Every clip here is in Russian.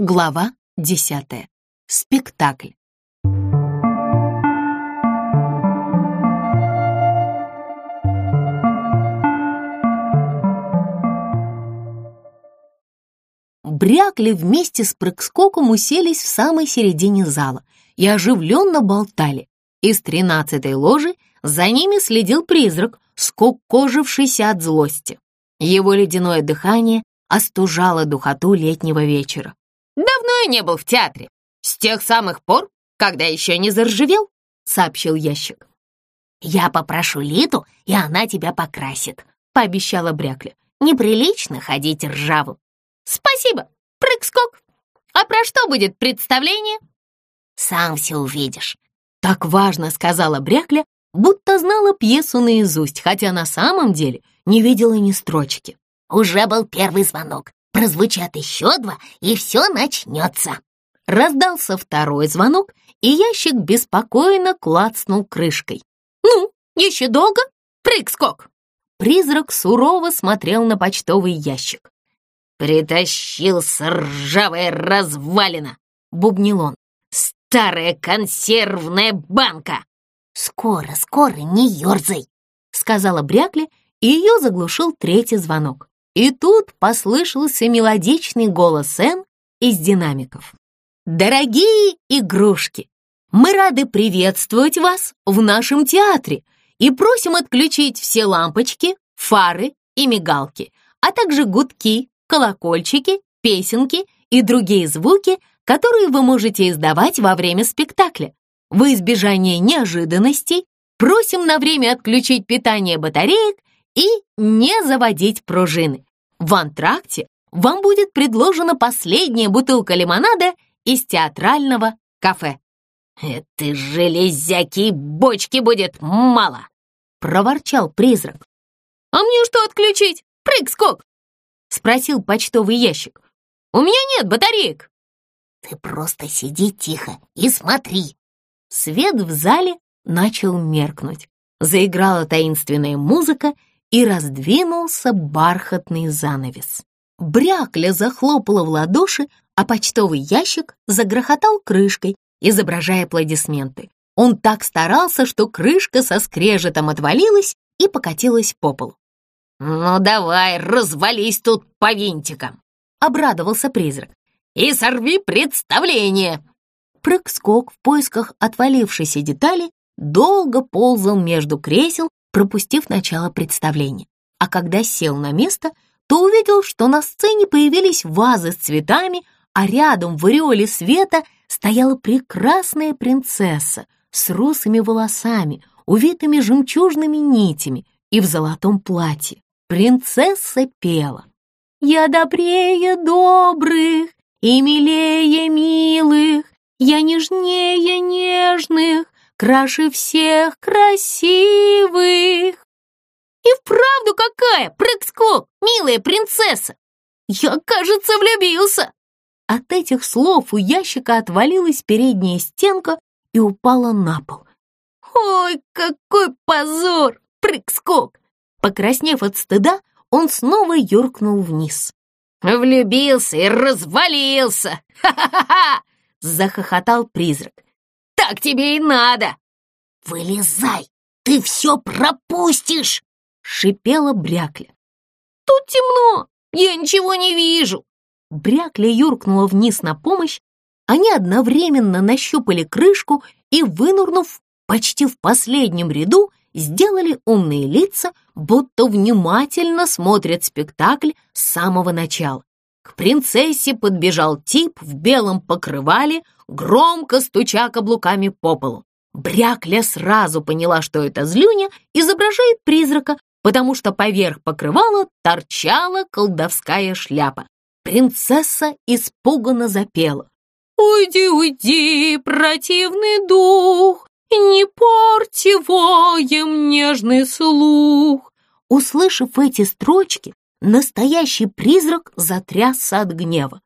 Глава десятая. Спектакль. Брякли вместе с прыг-скоком уселись в самой середине зала и оживленно болтали. Из тринадцатой ложи за ними следил призрак, скукожившийся от злости. Его ледяное дыхание остужало духоту летнего вечера. «Давно не был в театре. С тех самых пор, когда еще не заржавел», — сообщил ящик. «Я попрошу Литу, и она тебя покрасит», — пообещала Брякля. «Неприлично ходить ржавым». «Спасибо, прыг-скок. А про что будет представление?» «Сам все увидишь». Так важно сказала Брякля, будто знала пьесу наизусть, хотя на самом деле не видела ни строчки. «Уже был первый звонок. Прозвучат еще два, и все начнется. Раздался второй звонок, и ящик беспокойно клацнул крышкой. «Ну, еще долго? Прыг-скок!» Призрак сурово смотрел на почтовый ящик. «Притащился ржавая развалина!» — бубнил он. «Старая консервная банка!» «Скоро, скоро, не ерзай!» — сказала Брякли, и ее заглушил третий звонок. И тут послышался мелодичный голос Энн из динамиков. «Дорогие игрушки, мы рады приветствовать вас в нашем театре и просим отключить все лампочки, фары и мигалки, а также гудки, колокольчики, песенки и другие звуки, которые вы можете издавать во время спектакля. В избежание неожиданностей просим на время отключить питание батареек и не заводить пружины. В антракте вам будет предложена последняя бутылка лимонада из театрального кафе. «Это железяки бочки будет мало!» — проворчал призрак. «А мне что отключить? Прыг-скок!» — спросил почтовый ящик. «У меня нет батареек!» «Ты просто сиди тихо и смотри!» Свет в зале начал меркнуть. Заиграла таинственная музыка, и раздвинулся бархатный занавес. Брякля захлопала в ладоши, а почтовый ящик загрохотал крышкой, изображая аплодисменты. Он так старался, что крышка со скрежетом отвалилась и покатилась по полу. «Ну давай, развались тут по винтикам!» — обрадовался призрак. «И сорви представление!» Прыг-скок в поисках отвалившейся детали долго ползал между кресел, пропустив начало представления. А когда сел на место, то увидел, что на сцене появились вазы с цветами, а рядом в ореоле света стояла прекрасная принцесса с русыми волосами, увитыми жемчужными нитями и в золотом платье. Принцесса пела. «Я добрее добрых и милее милых, я нежнее нежных, краше всех красивых. И вправду какая, прыг-скок, милая принцесса! Я, кажется, влюбился. От этих слов у ящика отвалилась передняя стенка и упала на пол. Ой, какой позор, прыг-скок! Покраснев от стыда, он снова юркнул вниз. «Влюбился и развалился! Ха-ха-ха!» — захохотал призрак. Так тебе и надо!» «Вылезай! Ты все пропустишь!» — шипела Брякля. «Тут темно! Я ничего не вижу!» Брякля юркнула вниз на помощь. Они одновременно нащупали крышку и, вынурнув почти в последнем ряду, сделали умные лица, будто внимательно смотрят спектакль с самого начала. К принцессе подбежал тип в белом покрывале, громко стуча каблуками по полу. Брякля сразу поняла, что это злюня изображает призрака, потому что поверх покрывала торчала колдовская шляпа. Принцесса испуганно запела. «Уйди, уйди, противный дух, не порти воем нежный слух!» Услышав эти строчки, настоящий призрак затрясся от гнева.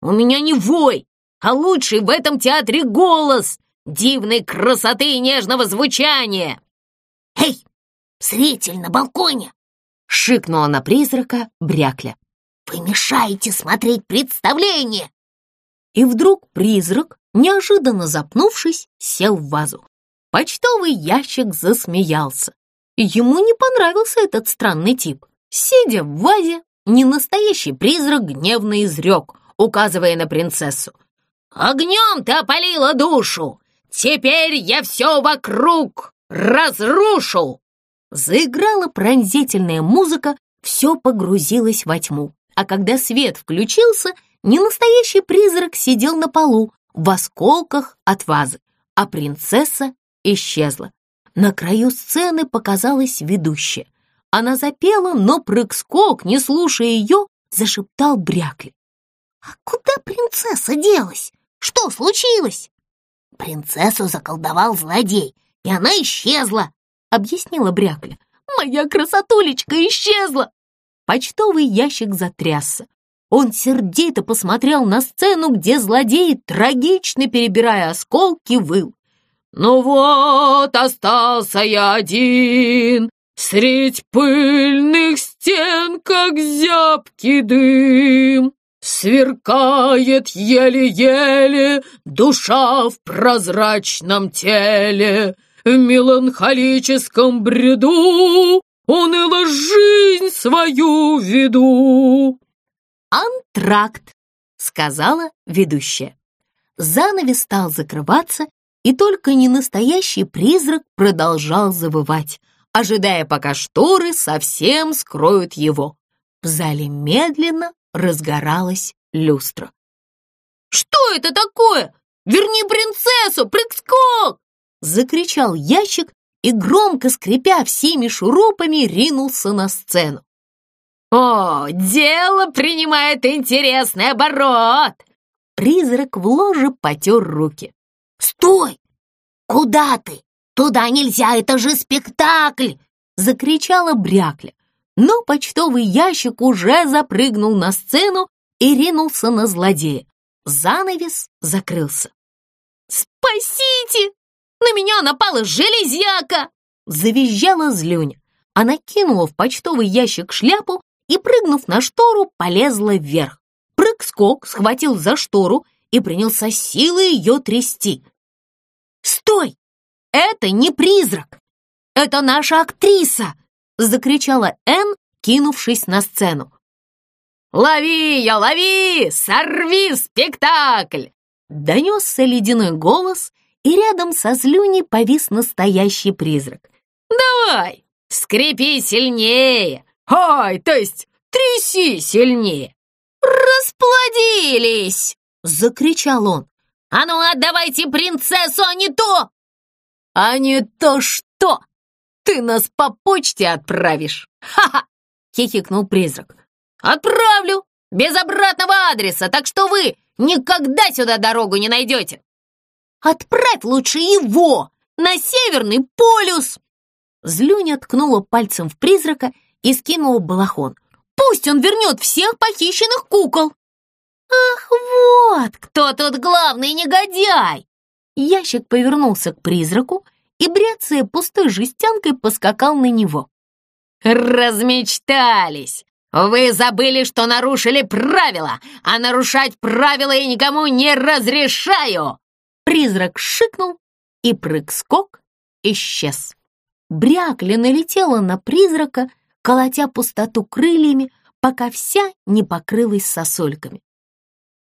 «У меня не вой, а лучший в этом театре голос дивной красоты и нежного звучания!» «Эй, зритель на балконе!» — шикнула на призрака Брякля. «Вы мешаете смотреть представление!» и вдруг призрак, неожиданно запнувшись, сел в вазу. Почтовый ящик засмеялся. Ему не понравился этот странный тип. Сидя в вазе, ненастоящий призрак гневно изрек, указывая на принцессу. «Огнем ты опалила душу! Теперь я все вокруг разрушу!» Заиграла пронзительная музыка, все погрузилось во тьму. А когда свет включился, ненастоящий призрак сидел на полу в осколках от вазы, а принцесса исчезла. На краю сцены показалась ведущая. Она запела, но прыг-скок, не слушая ее, зашептал брякли. «А куда принцесса делась? Что случилось?» «Принцессу заколдовал злодей, и она исчезла», — объяснила брякля. «Моя красотулечка исчезла!» Почтовый ящик затрясся. Он сердито посмотрел на сцену, где злодей, трагично перебирая осколки, выл. «Ну вот, остался я один, Средь пыльных стен, как зябкий дым. Сверкает еле-еле душа в прозрачном теле, В меланхолическом бреду уныло жизнь свою веду. «Антракт», — сказала ведущая. Занавес стал закрываться, и только ненастоящий призрак продолжал завывать, ожидая, пока шторы совсем скроют его. В зале медленно разгоралась люстра. «Что это такое? Верни принцессу, прыг-скок!» Закричал ящик и, громко скрипя всеми шурупами, ринулся на сцену. «О, дело принимает интересный оборот!» Призрак в ложе потер руки. «Стой! Куда ты? Туда нельзя, это же спектакль!» Закричала Брякля. Но почтовый ящик уже запрыгнул на сцену и ринулся на злодея. Занавес закрылся. «Спасите! На меня напала железяка!» Завизжала злюня. Она кинула в почтовый ящик шляпу и, прыгнув на штору, полезла вверх. Прыг-скок схватил за штору и принялся силой ее трясти. «Стой! Это не призрак! Это наша актриса!» Закричала Энн, кинувшись на сцену. «Лови ее, лови! Сорви спектакль!» Донесся ледяной голос, и рядом со злюней повис настоящий призрак. «Давай, скрипи сильнее! Ой, то есть тряси сильнее!» «Расплодились!» — закричал он. «А ну, отдавайте принцессу, а не то!» «А не то что? Ты нас по почте отправишь!» «Ха-ха!» — хихикнул призрак. «Отправлю! Без обратного адреса, так что вы никогда сюда дорогу не найдете!» «Отправь лучше его! На Северный полюс!» Злюня ткнула пальцем в призрака и скинула балахон. «Пусть он вернет всех похищенных кукол!» «Ах, вот кто тут главный негодяй!» Ящик повернулся к призраку и, бряцая пустой жестянкой, поскакал на него. «Размечтались! Вы забыли, что нарушили правила, а нарушать правила я никому не разрешаю!» Призрак шикнул, и прыг-скок исчез. Брякля налетела на призрака, колотя пустоту крыльями, пока вся не покрылась сосульками.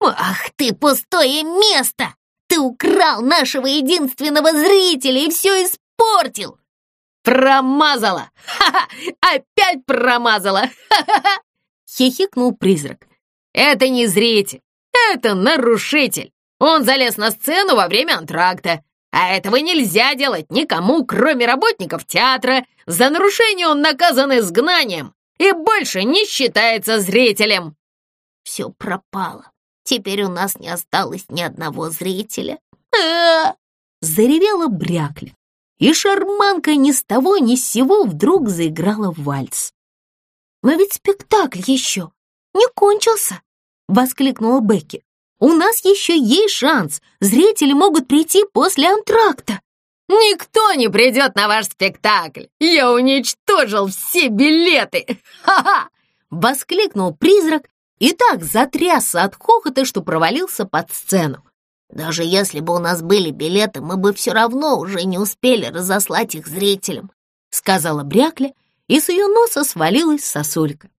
«Ах ты, пустое место! Ты украл нашего единственного зрителя и все испортил!» «Промазала! Ха-ха! Опять промазала! Ха-ха-ха!» Хихикнул призрак. «Это не зритель, это нарушитель. Он залез на сцену во время антракта. А этого нельзя делать никому, кроме работников театра. За нарушение он наказан изгнанием и больше не считается зрителем». «Все пропало. Теперь у нас не осталось ни одного зрителя». Заревела брякля и шарманка ни с того ни с сего вдруг заиграла вальс. «Но ведь спектакль еще не кончился!» — воскликнула Бекки. «У нас еще есть шанс, зрители могут прийти после антракта!» «Никто не придет на ваш спектакль! Я уничтожил все билеты! Ха-ха!» — воскликнул призрак и так затрясся от хохота, что провалился под сцену. Даже если бы у нас были билеты, мы бы все равно уже не успели разослать их зрителям, сказала Брякля, и с ее носа свалилась сосулька.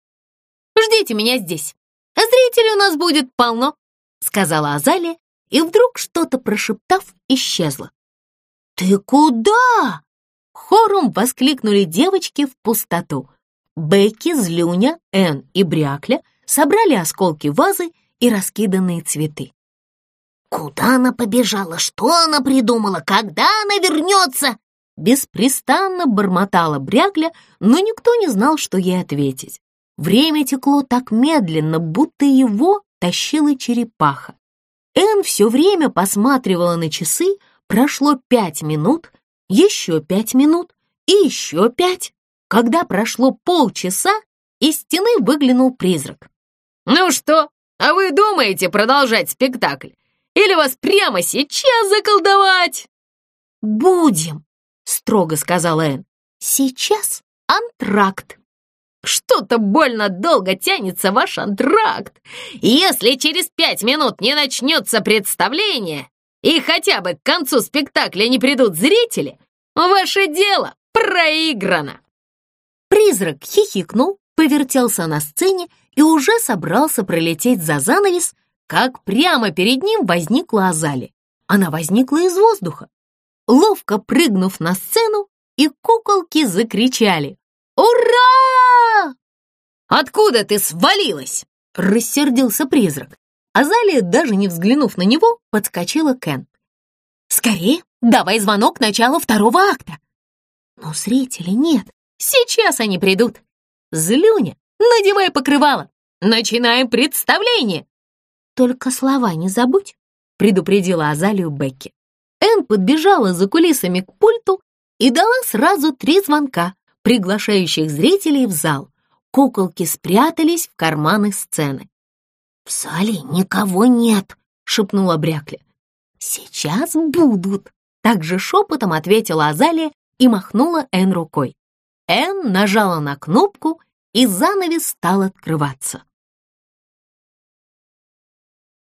«Ждите меня здесь, а зрителей у нас будет полно», сказала Азалия, и вдруг что-то прошептав, исчезла. «Ты куда?» Хором воскликнули девочки в пустоту. Бекки, Злюня, Энн и Брякля собрали осколки вазы и раскиданные цветы. «Куда она побежала? Что она придумала? Когда она вернется?» Беспрестанно бормотала Брякля, но никто не знал, что ей ответить. Время текло так медленно, будто его тащила черепаха. Энн все время посматривала на часы, прошло пять минут, еще пять минут и еще пять. Когда прошло полчаса, из стены выглянул призрак. «Ну что, а вы думаете продолжать спектакль? Или вас прямо сейчас заколдовать?» «Будем», — строго сказала Энн. «Сейчас антракт». «Что-то больно долго тянется ваш антракт. Если через пять минут не начнется представление, и хотя бы к концу спектакля не придут зрители, ваше дело проиграно!» Призрак хихикнул, повертелся на сцене и уже собрался пролететь за занавес, как прямо перед ним возникла Азали. Она возникла из воздуха. Ловко прыгнув на сцену, и куколки закричали «Ура!» «Откуда ты свалилась?» — рассердился призрак. Азалия, даже не взглянув на него, подскочила Кен. «Скорее, давай звонок начала второго акта!» «Но зрителей нет, сейчас они придут!» «Злюня, надевай покрывало! Начинаем представление!» «Только слова не забудь», — предупредила Азалию Бекки. Энн подбежала за кулисами к пульту и дала сразу три звонка, приглашающих зрителей в зал. Куколки спрятались в карманы сцены. «В зале никого нет», — шепнула Брякля. «Сейчас будут», — также шепотом ответила Азалия и махнула Энн рукой. Энн нажала на кнопку, и занавес стал открываться.